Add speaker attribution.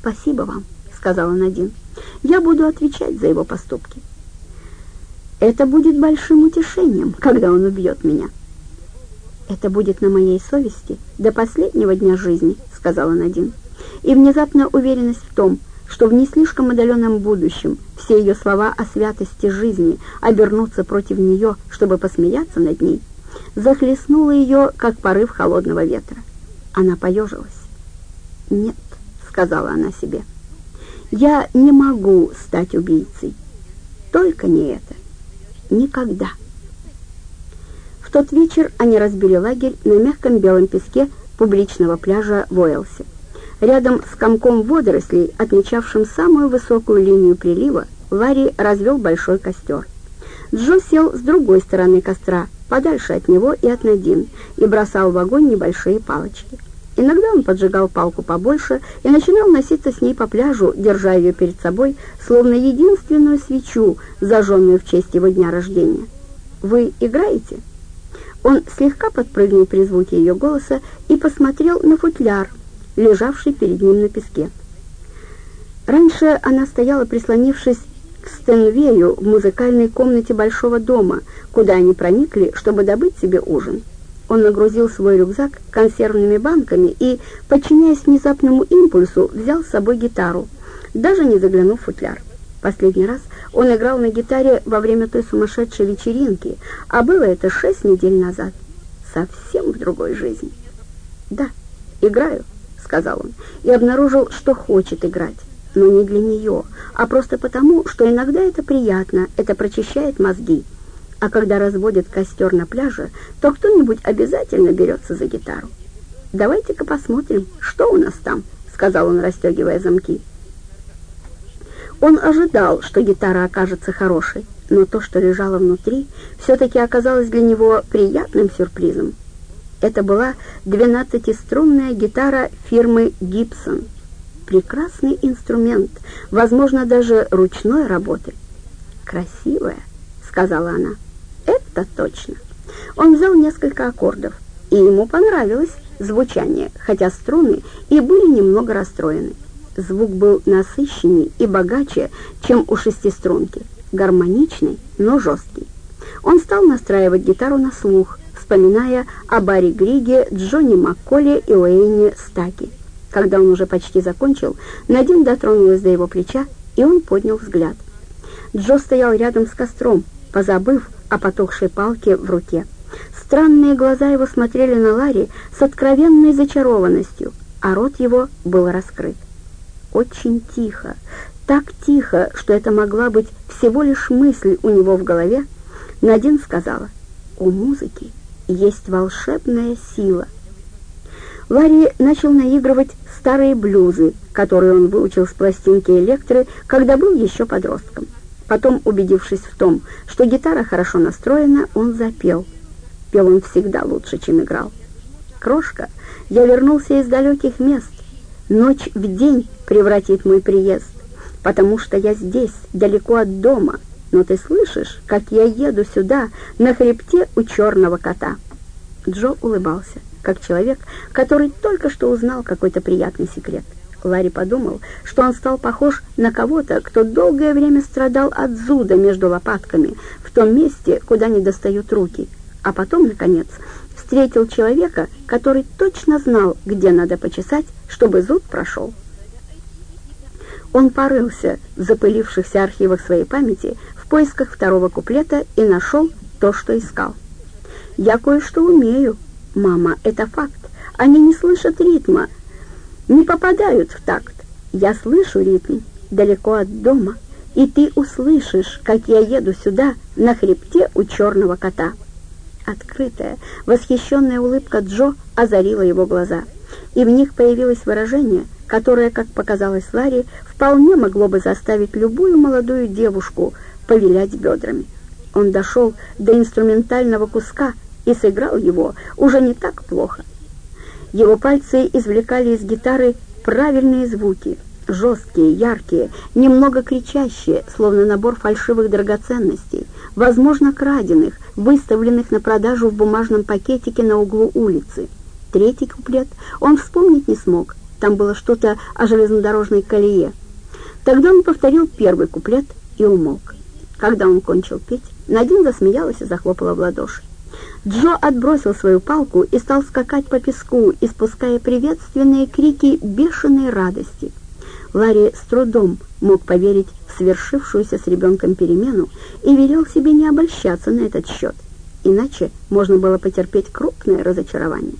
Speaker 1: «Спасибо вам», — сказала Надин. «Я буду отвечать за его поступки». «Это будет большим утешением, когда он убьет меня». «Это будет на моей совести до последнего дня жизни», — сказала Надин. И внезапная уверенность в том, что в не слишком отдаленном будущем все ее слова о святости жизни обернутся против нее, чтобы посмеяться над ней, захлестнула ее, как порыв холодного ветра. Она поежилась. «Нет», — сказала она себе, — «я не могу стать убийцей. Только не это. Никогда». В тот вечер они разбили лагерь на мягком белом песке публичного пляжа в. Рядом с комком водорослей, отмечавшим самую высокую линию прилива, Ларри развел большой костер. Джо сел с другой стороны костра, подальше от него и от Надин, и бросал в огонь небольшие палочки. Иногда он поджигал палку побольше и начинал носиться с ней по пляжу, держа ее перед собой, словно единственную свечу, зажженную в честь его дня рождения. «Вы играете?» Он слегка подпрыгнул при звуке ее голоса и посмотрел на футляр, лежавший перед ним на песке. Раньше она стояла, прислонившись к Стенвею в музыкальной комнате большого дома, куда они проникли, чтобы добыть себе ужин. Он нагрузил свой рюкзак консервными банками и, подчиняясь внезапному импульсу, взял с собой гитару, даже не заглянув в футляр. Последний раз он играл на гитаре во время той сумасшедшей вечеринки, а было это шесть недель назад. Совсем в другой жизни. «Да, играю», — сказал он, и обнаружил, что хочет играть но не для нее, а просто потому, что иногда это приятно, это прочищает мозги. А когда разводят костер на пляже, то кто-нибудь обязательно берется за гитару. «Давайте-ка посмотрим, что у нас там», — сказал он, расстегивая замки. Он ожидал, что гитара окажется хорошей, но то, что лежало внутри, все-таки оказалось для него приятным сюрпризом. Это была двенадцатиструнная гитара фирмы «Гибсон», прекрасный инструмент, возможно, даже ручной работы. «Красивая», — сказала она. «Это точно». Он взял несколько аккордов, и ему понравилось звучание, хотя струны и были немного расстроены. Звук был насыщенней и богаче, чем у шестиструнки, гармоничный, но жесткий. Он стал настраивать гитару на слух, вспоминая о Барри Григе, Джонни Макколе и Уэйне Стаки. Когда он уже почти закончил, Надин дотронулась до его плеча, и он поднял взгляд. Джо стоял рядом с костром, позабыв о потухшей палке в руке. Странные глаза его смотрели на Ларри с откровенной зачарованностью, а рот его был раскрыт. Очень тихо, так тихо, что это могла быть всего лишь мысль у него в голове, Надин сказала, «У музыки есть волшебная сила». Ларри начал наигрывать старые блюзы, которые он выучил с пластинки Электры, когда был еще подростком. Потом, убедившись в том, что гитара хорошо настроена, он запел. Пел он всегда лучше, чем играл. «Крошка, я вернулся из далеких мест. Ночь в день превратит мой приезд, потому что я здесь, далеко от дома. Но ты слышишь, как я еду сюда, на хребте у черного кота?» Джо улыбался как человек, который только что узнал какой-то приятный секрет. Ларри подумал, что он стал похож на кого-то, кто долгое время страдал от зуда между лопатками, в том месте, куда не достают руки, а потом, наконец, встретил человека, который точно знал, где надо почесать, чтобы зуд прошел. Он порылся в запылившихся архивах своей памяти в поисках второго куплета и нашел то, что искал. «Я кое-что умею», «Мама, это факт. Они не слышат ритма, не попадают в такт. Я слышу ритм далеко от дома, и ты услышишь, как я еду сюда на хребте у черного кота». Открытая, восхищенная улыбка Джо озарила его глаза, и в них появилось выражение, которое, как показалось Ларри, вполне могло бы заставить любую молодую девушку повилять бедрами. Он дошел до инструментального куска, и сыграл его уже не так плохо. Его пальцы извлекали из гитары правильные звуки, жесткие, яркие, немного кричащие, словно набор фальшивых драгоценностей, возможно, краденых, выставленных на продажу в бумажном пакетике на углу улицы. Третий куплет он вспомнить не смог, Там было что-то о железнодорожной колее. Тогда он повторил первый куплет и умолк. Когда он кончил петь, Надин засмеялась и захлопала в ладоши. Джо отбросил свою палку и стал скакать по песку, испуская приветственные крики бешеной радости. Ларри с трудом мог поверить в свершившуюся с ребенком перемену и велел себе не обольщаться на этот счет, иначе можно было потерпеть крупное разочарование.